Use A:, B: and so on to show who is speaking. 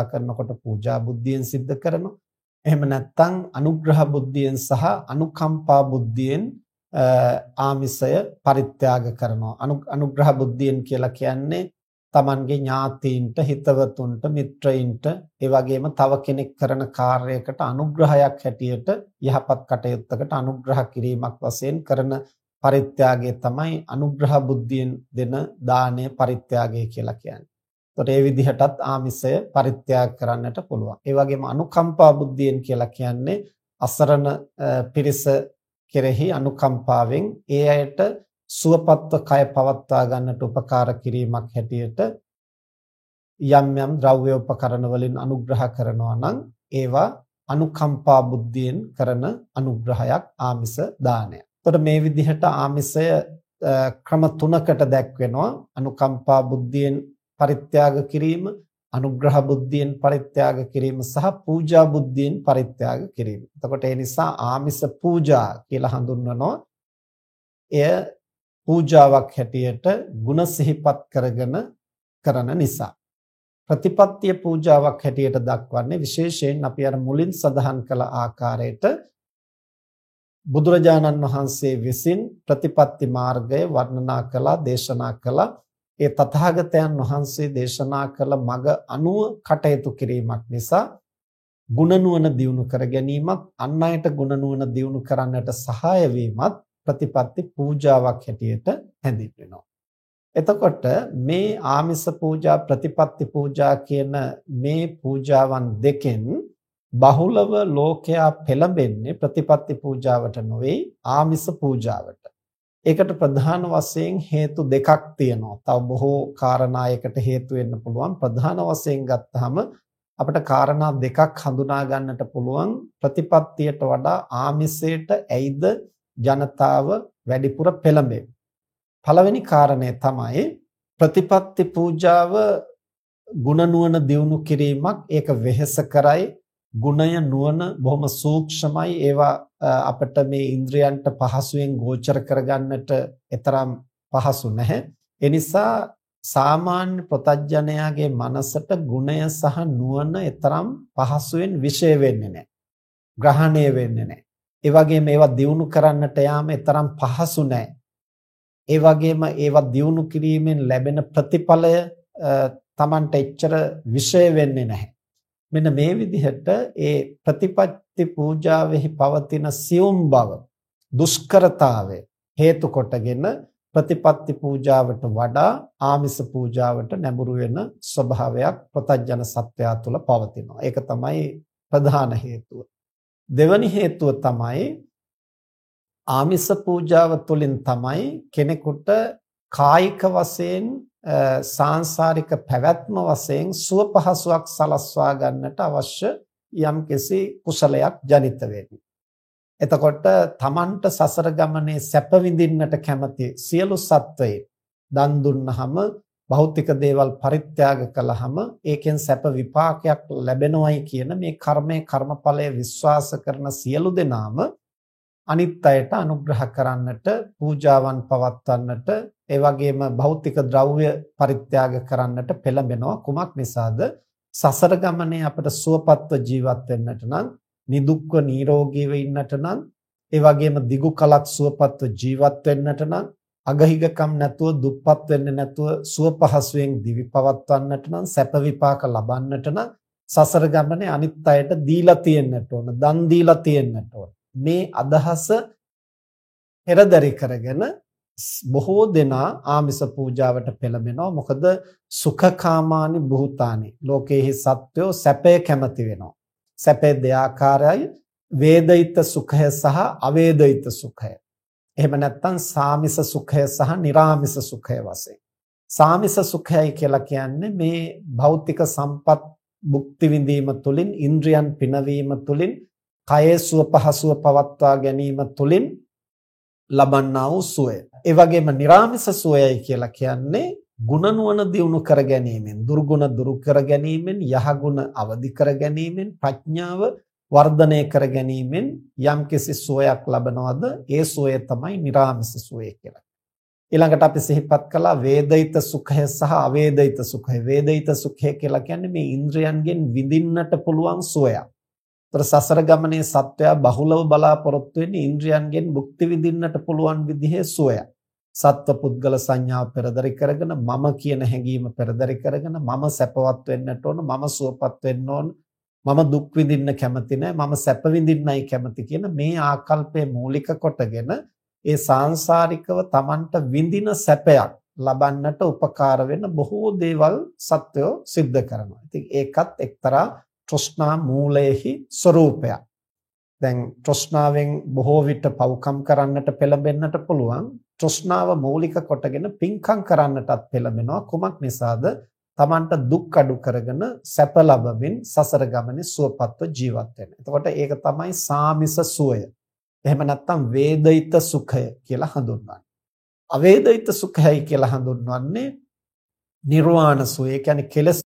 A: කරනකොට පූජා බුද්ධියෙන් සිද්ධ කරනවා. එහෙම නැත්නම් අනුග්‍රහ බුද්ධියෙන් සහ අනුකම්පා බුද්ධියෙන් ආමිසය පරිත්‍යාග කරනවා. අනුග්‍රහ බුද්ධියෙන් කියලා කියන්නේ තමන්ගේ ඥාතීන්ට හිතවතුන්ට මිත්‍රයින්ට ඒ වගේම තව කෙනෙක් කරන කාර්යයකට අනුග්‍රහයක් හැටියට යහපත් කටයුත්තකට අනුග්‍රහ කිරීමක් වශයෙන් කරන පරිත්‍යාගය තමයි අනුග්‍රහ බුද්ධියෙන් දෙන දානය පරිත්‍යාගය කියලා කියන්නේ. ඒතකොට ඒ විදිහටත් ආමිසය පරිත්‍යාග කරන්නට පුළුවන්. ඒ වගේම අනුකම්පා බුද්ධියෙන් කියලා කියන්නේ අසරණ පිරිස කෙරෙහි අනුකම්පාවෙන් ඒ අයට සුවපත්ව කය පවත්වා ගන්නට උපකාර කිරීමක් හැටියට යම් යම් ද්‍රව්‍ය උපකරණ වලින් අනුග්‍රහ කරනවා නම් ඒවා අනුකම්පා බුද්ධියෙන් කරන අනුග්‍රහයක් ආමිස දානය. එතකොට මේ විදිහට ආමිසය ක්‍රම තුනකට දැක්වෙනවා අනුකම්පා බුද්ධියෙන් පරිත්‍යාග කිරීම අනුග්‍රහ බුද්ධියෙන් පරිත්‍යාග කිරීම සහ පූජා බුද්ධියෙන් පරිත්‍යාග කිරීම. එතකොට ඒ නිසා ආමිස පූජා කියලා හඳුන්වනවා. එය පූජාවක් හැටියට ಗುಣ සිහිපත් කරගෙන කරන නිසා. ප්‍රතිපත්තිය පූජාවක් හැටියට දක්වන්නේ විශේෂයෙන් අපි අර මුලින් සඳහන් කළ ආකාරයට බුදුරජාණන් වහන්සේ විසින් ප්‍රතිපත්ති මාර්ගය වර්ණනා කළා දේශනා කළා ඒ තථාගතයන් වහන්සේ දේශනා කළ මඟ අනුව කටයුතු කිරීමක් නිසා ගුණ නුවණ දියුණු කර ගැනීමත් අන් අයට ගුණ නුවණ දියුණු කරන්නට සහාය වීමත් ප්‍රතිපත්ති පූජාවක් හැටියට හැඳින්වෙනවා. එතකොට මේ ආමිස පූජා ප්‍රතිපත්ති පූජා කියන මේ පූජාවන් දෙකෙන් බහුලව ලෝකයා පෙළඹෙන්නේ ප්‍රතිපත්ති පූජාවට නොවේ ආමිස පූජාවට. ඒකට ප්‍රධාන වශයෙන් හේතු දෙකක් තියෙනවා. තව බොහෝ කාරණා එකට හේතු වෙන්න පුළුවන්. ප්‍රධාන වශයෙන් ගත්තාම අපිට කාරණා දෙකක් හඳුනා ගන්නට පුළුවන් ප්‍රතිපත්තියට වඩා ආමිසයට ඇයිද ජනතාව වැඩිපුර පෙළඹෙන්නේ. පළවෙනි කාරණය තමයි ප්‍රතිපත්ති පූජාව ගුණ නුවණ දියුණු කිරීමක් ඒක වෙහෙස කරයි ගුණය නුවණ බොහොම සූක්ෂමයි ඒවා අපිට මේ ඉන්ද්‍රයන්ට පහසුවෙන් ගෝචර කරගන්නට එතරම් පහසු නැහැ ඒ නිසා සාමාන්‍ය ප්‍රතඥයාගේ මනසට ගුණය සහ නුවණ එතරම් පහසුවෙන් විෂය වෙන්නේ නැහැ ග්‍රහණය වෙන්නේ නැහැ ඒ වගේම ඒවා දියුණු කරන්නට යාම තරම් පහසු නෑ. ඒ වගේම ඒවා දියුණු කිරීමෙන් ලැබෙන ප්‍රතිඵලය Tamanට එච්චර විෂය වෙන්නේ නැහැ. මෙන්න මේ විදිහට ඒ ප්‍රතිපත්ති පූජාවෙහි පවතින සියුම් බව දුෂ්කරතාවය හේතු කොටගෙන ප්‍රතිපත්ති පූජාවට වඩා ආමිස පූජාවට නැඹුරු වෙන ස්වභාවයක් ප්‍රතඥ සත්වයා තුළ පවතිනවා. ඒක තමයි ප්‍රධාන හේතුව. දෙවැනි හේතුව තමයි ආමිස පූජාව තුළින් තමයි කෙනෙකුට කායික වශයෙන් සාංශාරික පැවැත්ම වශයෙන් සුව පහසුවක් සලස්වා ගන්නට අවශ්‍ය යම්කිසි කුසලයක් ජනිත වෙන්නේ. එතකොට තමන්ට සසර ගමනේ සැප විඳින්නට කැමති සියලු සත්වයේ දන් දුන්නහම භෞතික දේවල් පරිත්‍යාග කළාම ඒකෙන් සැප විපාකයක් ලැබෙනවයි කියන මේ කර්මයේ කර්මඵලය විශ්වාස කරන සියලු දෙනාම අනිත් අයට අනුග්‍රහ කරන්නට පූජාවන් පවත්වන්නට ඒ වගේම භෞතික ද්‍රව්‍ය පරිත්‍යාග කරන්නට පෙළඹෙනවා. කුමක් නිසාද? සසර ගමනේ අපට සුවපත්ව ජීවත් වෙන්නට නම් නිදුක්ව නිරෝගීව ඉන්නට නම් ඒ වගේම දිගු කලක් සුවපත්ව ජීවත් වෙන්නට නම් අගහිගකම් නැතුව දුප්පත් වෙන්නේ නැතුව සුව පහසුවෙන් දිවි පවත්වන්නට නම් සැප විපාක ලබන්නට නම් සසර ගමනේ අනිත් අයට දීලා තියෙන්නට ඕන දන් දීලා තියෙන්නට ඕන. මේ අදහස පෙරදරි කරගෙන බොහෝ දෙනා ආමිස පූජාවට පෙළඹෙනවා. මොකද සුඛකාමානි භූතානි. ලෝකේහි සත්වෝ සැපය කැමති වෙනවා. සැපේ දෙආකාරයි වේදිත සුඛය සහ අවේදිත සුඛය. එහෙම නැත්නම් සාමිස සුඛය සහ निराමිස සුඛය වශයෙන්. සාමිස සුඛයයි කියලා කියන්නේ මේ භෞතික සම්පත් භුක්ති විඳීම තුළින් ඉන්ද්‍රියන් පිනවීම තුළින් කයේ සුව පහසුව පවත්වා ගැනීම තුළින් ලබන්නා වූ සුවය. ඒ වගේම निराமிස සුවයයි කියලා කියන්නේ ගුණ නුවණ දියුණු කර ගැනීමෙන්, දුර්ගුණ දුරු කර ගැනීමෙන්, යහගුණ අවදි කර ගැනීමෙන්, ප්‍රඥාව වර්ධනය කර ගැනීමෙන් යම්කිසි සුවයක් ලබනවද? ඒ සුවය තමයි निराமிස සුවය කියලා. ඊළඟට අපි සිහිපත් කළා වේදිත සුඛය සහ අවේදිත සුඛය. වේදිත සුඛය කියලා කියන්නේ මේ ඉන්ද්‍රයන්ගෙන් විඳින්නට පුළුවන් සුවයක්. ତර සසර ගමනේ සත්වයා බහුලව බලාපොරොත්තු වෙන්නේ ඉන්ද්‍රයන්ගෙන් මුක්ති විඳින්නට පුළුවන් විදිහේ සුවයක්. සත්ව පුද්ගල සංඥාව පෙරදරි කරගෙන මම කියන හැඟීම පෙරදරි කරගෙන මම සැපවත් වෙන්නට ඕන මම සුවපත් වෙන්න ඕන මම දුක් විඳින්න කැමති නැහැ මම සැප විඳින්නයි කැමති කියන මේ ආකල්පය මූලික කොටගෙන ඒ සාංශාරිකව Tamanට විඳින සැපයක් ලබන්නට උපකාර වෙන බොහෝ දේවල් සත්වෝ සිද්ධ කරනවා. ඉතින් ඒකත් එක්තරා තෘෂ්ණා මූලයේහි ස්වરૂපයක්. දැන් තෘෂ්ණාවෙන් බොහෝ විට පව්කම් කරන්නට පෙළඹෙන්නට පුළුවන්. තෘෂ්ණාව මූලික කොටගෙන පින්කම් කරන්නටත් පෙළඹෙනවා. කුමක් නිසාද? Tamanට දුක් අඩු කරගෙන සැප ලබමින් සසර ගමනේ සුවපත්ව ජීවත් වෙන්න. එතකොට ඒක තමයි සාමිස සුවය. එහෙම නැත්නම් වේදිත සුඛය කියලා හඳුන්වන්නේ. අවේදිත සුඛයයි කියලා හඳුන්වන්නේ නිර්වාණ සුවය. ඒ කියන්නේ කෙලස්